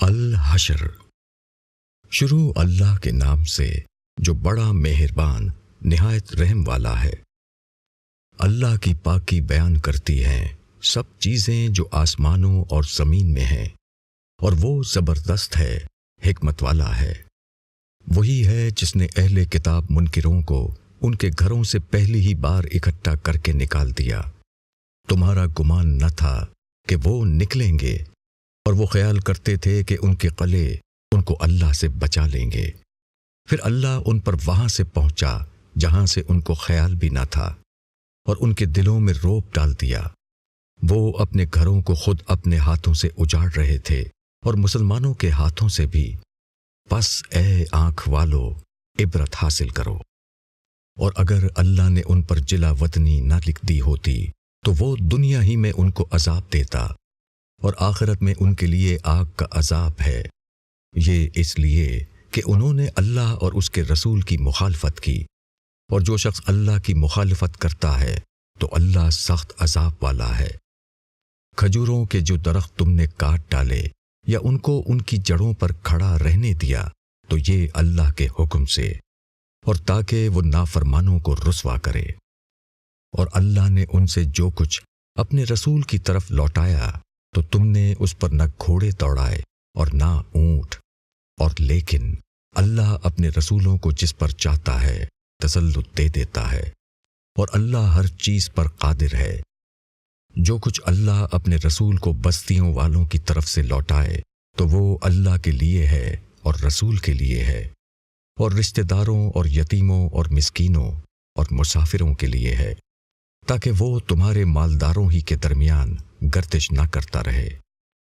الحشر۔ شروع اللہ کے نام سے جو بڑا مہربان، نہایت رحم والا ہے۔ اللہ کی پاکی بیان کرتی ہیں سب چیزیں جو آسمانوں اور زمین میں ہیں، اور وہ زبردست ہے، حکمت والا ہے۔ وہی ہے جس نے اہل کتاب منکروں کو ان کے گھروں سے پہلی ہی بار اکٹھا کر کے نکال دیا۔ تمہارا گمان نہ تھا کہ وہ نکلیں گے۔ اور وہ خیال کرتے تھے کہ ان کے قلے ان کو اللہ سے بچا لیں گے۔ پھر اللہ ان پر وہاں سے پہنچا جہاں سے ان کو خیال بھی نہ تھا اور ان کے دلوں میں روپ ڈال دیا۔ وہ اپنے گھروں کو خود اپنے ہاتھوں سے اجاڑ رہے تھے اور مسلمانوں کے ہاتھوں سے بھی۔ پس اے آنکھ والو، عبرت حاصل کرو۔ اور اگر اللہ نے ان پر جلا وطنی نہ لکھ دی ہوتی تو وہ دنیا ہی میں ان کو عذاب دیتا۔ اور آخرت میں ان کے لیے آگ کا عذاب ہے۔ یہ اس لیے کہ انہوں نے اللہ اور اس کے رسول کی مخالفت کی۔ اور جو شخص اللہ کی مخالفت کرتا ہے، تو اللہ سخت عذاب والا ہے۔ کھجوروں کے جو درخت تم نے کاٹ ڈالے یا ان کو ان کی جڑوں پر کھڑا رہنے دیا، تو یہ اللہ کے حکم سے۔ اور تاکہ وہ نافرمانوں کو رسوا کرے۔ اور اللہ نے ان سے جو کچھ اپنے رسول کی طرف لوٹایا تو تم نے اس پر نہ گھوڑے دوڑائے اور نہ اونٹ۔ اور لیکن اللہ اپنے رسولوں کو جس پر چاہتا ہے تسلط دے دیتا ہے، اور اللہ ہر چیز پر قادر ہے۔ جو کچھ اللہ اپنے رسول کو بستیوں والوں کی طرف سے لوٹائے، تو وہ اللہ کے لیے ہے اور رسول کے لیے ہے۔ اور رشتہ داروں اور یتیموں اور مسکینوں اور مسافروں کے لیے ہے۔ تاکہ وہ تمہارے مالداروں ہی کے درمیان گردش نہ کرتا رہے۔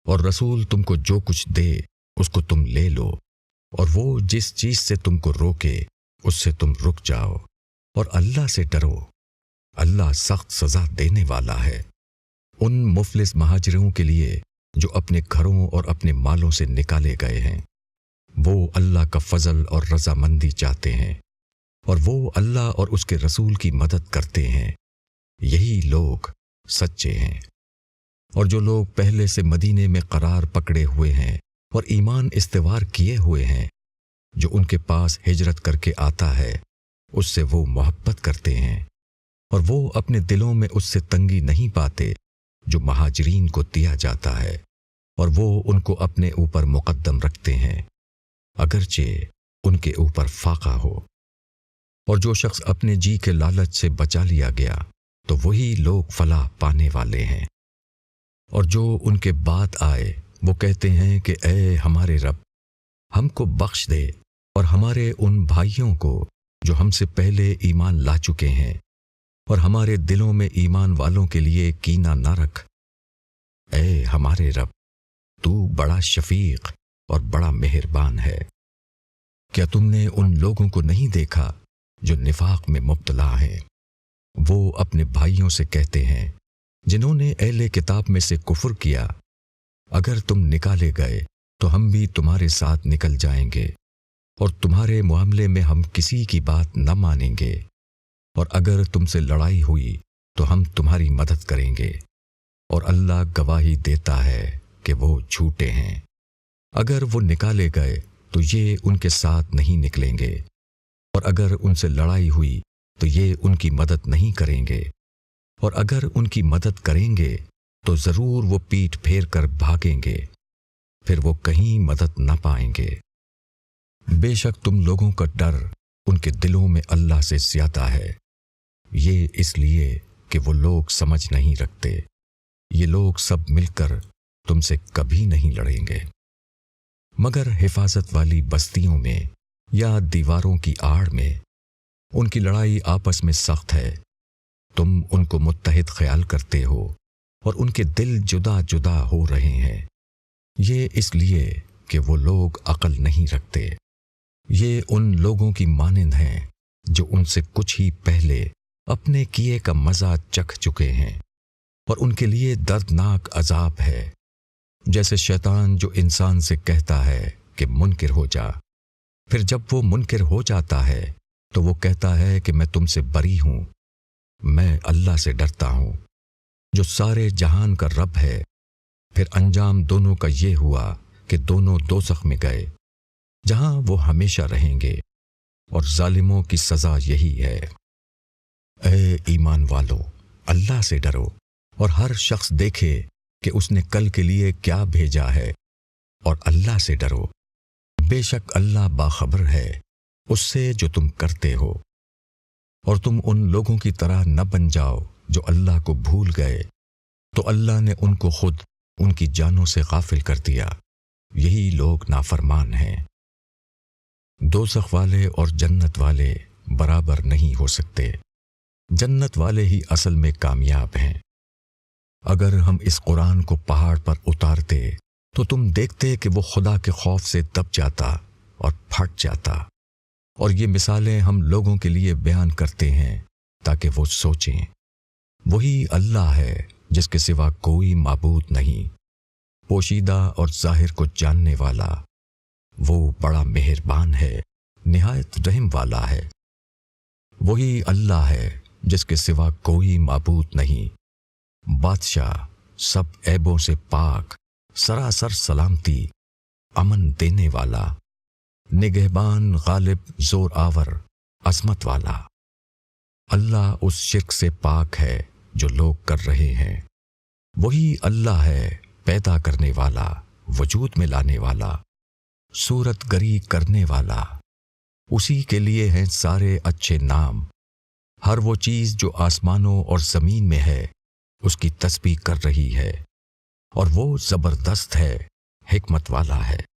اور رسول تم کو جو کچھ دے، اس کو تم لے لو۔ اور وہ جس چیز سے تم کو روکے، اس سے تم رک جاؤ۔ اور اللہ سے ڈرو۔ اللہ سخت سزا دینے والا ہے۔ ان مفلس مہاجروں کے لیے جو اپنے گھروں اور اپنے مالوں سے نکالے گئے ہیں۔ وہ اللہ کا فضل اور رضامندی چاہتے ہیں۔ اور وہ اللہ اور اس کے رسول کی مدد کرتے ہیں۔ یہی لوگ سچے ہیں۔ اور جو لوگ پہلے سے مدینے میں قرار پکڑے ہوئے ہیں اور ایمان استوار کیے ہوئے ہیں، جو ان کے پاس ہجرت کر کے آتا ہے، اس سے وہ محبت کرتے ہیں۔ اور وہ اپنے دلوں میں اس سے تنگی نہیں پاتے جو مہاجرین کو دیا جاتا ہے، اور وہ ان کو اپنے اوپر مقدم رکھتے ہیں، اگرچہ ان کے اوپر فاقہ ہو۔ اور جو شخص اپنے جی کے لالچ سے بچا لیا گیا تو وہی لوگ فلاح پانے والے ہیں۔ اور جو ان کے بعد آئے، وہ کہتے ہیں کہ اے ہمارے رب، ہم کو بخش دے اور ہمارے ان بھائیوں کو جو ہم سے پہلے ایمان لا چکے ہیں، اور ہمارے دلوں میں ایمان والوں کے لیے کینا نہ رکھ۔ اے ہمارے رب، تو بڑا شفیق اور بڑا مہربان ہے۔ کیا تم نے ان لوگوں کو نہیں دیکھا جو نفاق میں مبتلا ہیں؟ وہ اپنے بھائیوں سے کہتے ہیں، جنہوں نے اہل کتاب میں سے کفر کیا، اگر تم نکالے گئے تو ہم بھی تمہارے ساتھ نکل جائیں گے، اور تمہارے معاملے میں ہم کسی کی بات نہ مانیں گے، اور اگر تم سے لڑائی ہوئی تو ہم تمہاری مدد کریں گے، اور اللہ گواہی دیتا ہے کہ وہ جھوٹے ہیں۔ اگر وہ نکالے گئے تو یہ ان کے ساتھ نہیں نکلیں گے، اور اگر ان سے لڑائی ہوئی تو یہ ان کی مدد نہیں کریں گے۔ اور اگر ان کی مدد کریں گے، تو ضرور وہ پیٹ پھیر کر بھاگیں گے، پھر وہ کہیں مدد نہ پائیں گے۔ بے شک تم لوگوں کا ڈر ان کے دلوں میں اللہ سے زیادہ ہے۔ یہ اس لیے کہ وہ لوگ سمجھ نہیں رکھتے۔ یہ لوگ سب مل کر تم سے کبھی نہیں لڑیں گے۔ مگر حفاظت والی بستیوں میں یا دیواروں کی آڑ میں ان کی لڑائی آپس میں سخت ہے۔ تم ان کو متحد خیال کرتے ہو اور ان کے دل جدا جدا ہو رہے ہیں۔ یہ اس لیے کہ وہ لوگ عقل نہیں رکھتے۔ یہ ان لوگوں کی مانند ہیں جو ان سے کچھ ہی پہلے اپنے کیے کا مزہ چکھ چکے ہیں اور ان کے لیے دردناک عذاب ہے۔ جیسے شیطان جو انسان سے کہتا ہے کہ منکر ہو جا، پھر جب وہ منکر ہو جاتا ہے تو وہ کہتا ہے کہ میں تم سے بری ہوں۔ میں اللہ سے ڈرتا ہوں۔ جو سارے جہان کا رب ہے۔ پھر انجام دونوں کا یہ ہوا کہ دونوں دوزخ میں گئے، جہاں وہ ہمیشہ رہیں گے۔ اور ظالموں کی سزا یہی ہے۔ اے ایمان والو، اللہ سے ڈرو۔ اور ہر شخص دیکھے کہ اس نے کل کے لیے کیا بھیجا ہے۔ اور اللہ سے ڈرو۔ بے شک اللہ باخبر ہے۔ اس سے جو تم کرتے ہو۔ اور تم ان لوگوں کی طرح نہ بن جاؤ جو اللہ کو بھول گئے۔ تو اللہ نے ان کو خود ان کی جانوں سے غافل کر دیا۔ یہی لوگ نافرمان ہیں۔ دو والے اور جنت والے برابر نہیں ہو سکتے۔ جنت والے ہی اصل میں کامیاب ہیں۔ اگر ہم اس قرآن کو پہاڑ پر اتارتے تو تم دیکھتے کہ وہ خدا کے خوف سے دب جاتا اور پھٹ جاتا۔ اور یہ مثالیں ہم لوگوں کے لیے بیان کرتے ہیں تاکہ وہ سوچیں۔ وہی اللہ ہے جس کے سوا کوئی معبود نہیں، پوشیدہ اور ظاہر کو جاننے والا۔ وہ بڑا مہربان ہے، نہایت رحم والا ہے۔ وہی اللہ ہے جس کے سوا کوئی معبود نہیں۔ بادشاہ سب عیبوں سے پاک، سراسر سلامتی، امن دینے والا۔ نگہبان غالب زور آور، عظمت والا۔ اللہ اس شرک سے پاک ہے جو لوگ کر رہے ہیں۔ وہی اللہ ہے پیدا کرنے والا، وجود میں لانے والا، صورت گری کرنے والا۔ اسی کے لیے ہیں سارے اچھے نام۔ ہر وہ چیز جو آسمانوں اور زمین میں ہے، اس کی تسبیح کر رہی ہے۔ اور وہ زبردست ہے، حکمت والا ہے۔